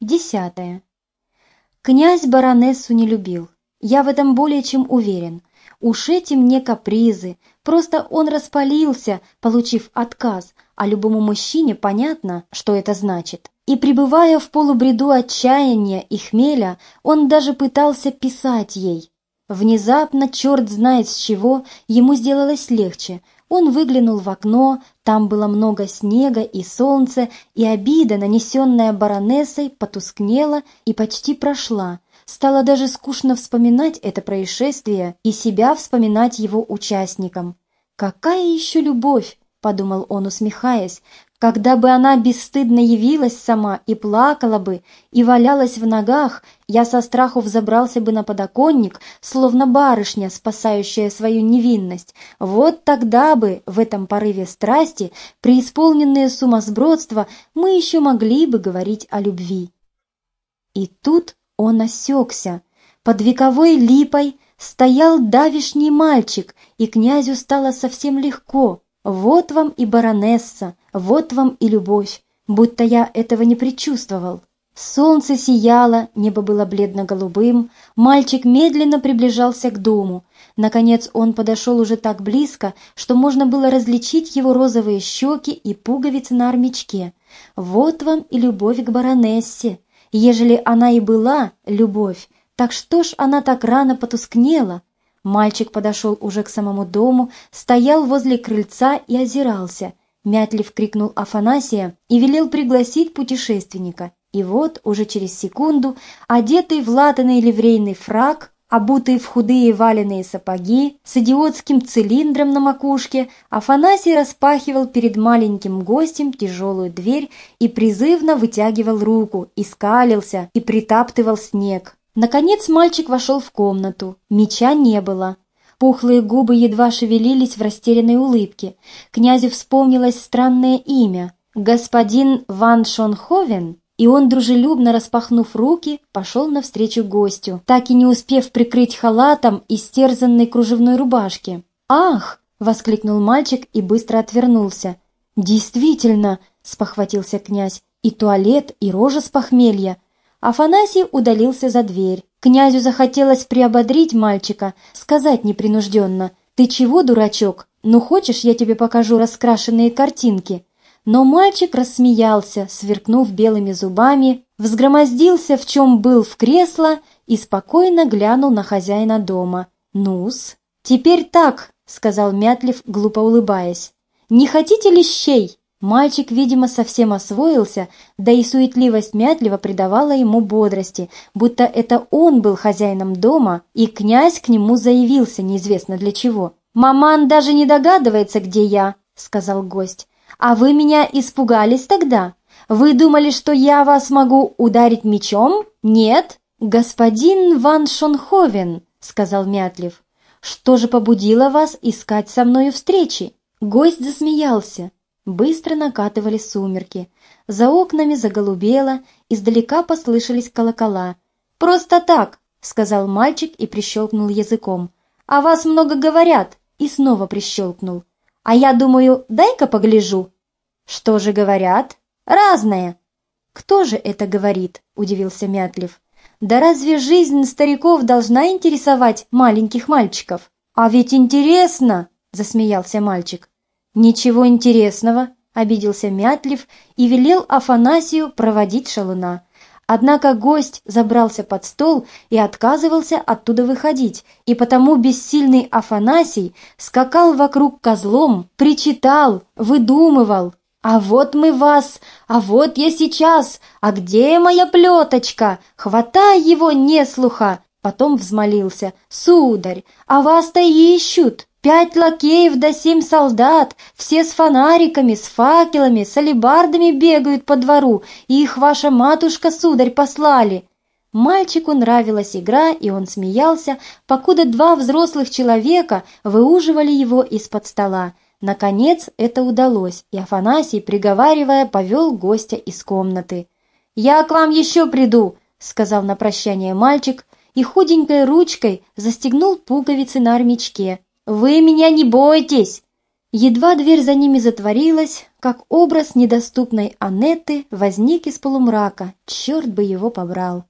Десятое. Князь баронессу не любил. Я в этом более чем уверен. Уж эти мне капризы. Просто он распалился, получив отказ, а любому мужчине понятно, что это значит. И пребывая в полубреду отчаяния и хмеля, он даже пытался писать ей. Внезапно, черт знает с чего, ему сделалось легче. Он выглянул в окно, там было много снега и солнца, и обида, нанесенная баронессой, потускнела и почти прошла. Стало даже скучно вспоминать это происшествие и себя вспоминать его участникам. «Какая еще любовь!» — подумал он, усмехаясь, когда бы она бесстыдно явилась сама и плакала бы, и валялась в ногах, я со страху взобрался бы на подоконник, словно барышня, спасающая свою невинность. Вот тогда бы, в этом порыве страсти, преисполненные сумасбродства, мы еще могли бы говорить о любви. И тут он осекся. Под вековой липой стоял давишний мальчик, и князю стало совсем легко. Вот вам и баронесса, вот вам и любовь, будто я этого не предчувствовал. Солнце сияло, небо было бледно-голубым, мальчик медленно приближался к дому. Наконец он подошел уже так близко, что можно было различить его розовые щеки и пуговицы на армячке. Вот вам и любовь к баронессе. Ежели она и была любовь, так что ж она так рано потускнела? Мальчик подошел уже к самому дому, стоял возле крыльца и озирался. Мятлив крикнул Афанасия и велел пригласить путешественника. И вот, уже через секунду, одетый в латаный ливрейный фраг, обутый в худые валеные сапоги, с идиотским цилиндром на макушке, Афанасий распахивал перед маленьким гостем тяжелую дверь и призывно вытягивал руку, и скалился, и притаптывал снег. Наконец мальчик вошел в комнату. Меча не было. Пухлые губы едва шевелились в растерянной улыбке. Князю вспомнилось странное имя — господин Ван Шонховен, и он, дружелюбно распахнув руки, пошел навстречу гостю, так и не успев прикрыть халатом истерзанной кружевной рубашки. «Ах!» — воскликнул мальчик и быстро отвернулся. «Действительно!» — спохватился князь. «И туалет, и рожа с похмелья!» Афанасий удалился за дверь. Князю захотелось приободрить мальчика, сказать непринужденно «Ты чего, дурачок? Ну хочешь, я тебе покажу раскрашенные картинки?» Но мальчик рассмеялся, сверкнув белыми зубами, взгромоздился в чем был в кресло и спокойно глянул на хозяина дома. «Ну-с, теперь так», — сказал Мятлив, глупо улыбаясь. «Не хотите лещей?» Мальчик, видимо, совсем освоился, да и суетливость Мятлива придавала ему бодрости, будто это он был хозяином дома, и князь к нему заявился неизвестно для чего. «Маман даже не догадывается, где я», — сказал гость. «А вы меня испугались тогда? Вы думали, что я вас могу ударить мечом? Нет?» «Господин Ван Шонховен», — сказал Мятлив, — «что же побудило вас искать со мною встречи?» Гость засмеялся. Быстро накатывали сумерки. За окнами заголубело, издалека послышались колокола. «Просто так!» — сказал мальчик и прищелкнул языком. «А вас много говорят!» — и снова прищелкнул. «А я думаю, дай-ка погляжу!» «Что же говорят?» «Разное!» «Кто же это говорит?» — удивился Мятлев. «Да разве жизнь стариков должна интересовать маленьких мальчиков?» «А ведь интересно!» — засмеялся мальчик. «Ничего интересного», — обиделся Мятлив и велел Афанасию проводить шалуна. Однако гость забрался под стол и отказывался оттуда выходить, и потому бессильный Афанасий скакал вокруг козлом, причитал, выдумывал. «А вот мы вас! А вот я сейчас! А где моя плеточка? Хватай его, неслуха!» Потом взмолился. «Сударь, а вас-то ищут!» Пять лакеев да семь солдат, все с фонариками, с факелами, с алебардами бегают по двору, и их ваша матушка, сударь, послали». Мальчику нравилась игра, и он смеялся, покуда два взрослых человека выуживали его из-под стола. Наконец это удалось, и Афанасий, приговаривая, повел гостя из комнаты. «Я к вам еще приду», — сказал на прощание мальчик, и худенькой ручкой застегнул пуговицы на армячке. «Вы меня не бойтесь!» Едва дверь за ними затворилась, как образ недоступной Анетты возник из полумрака, черт бы его побрал.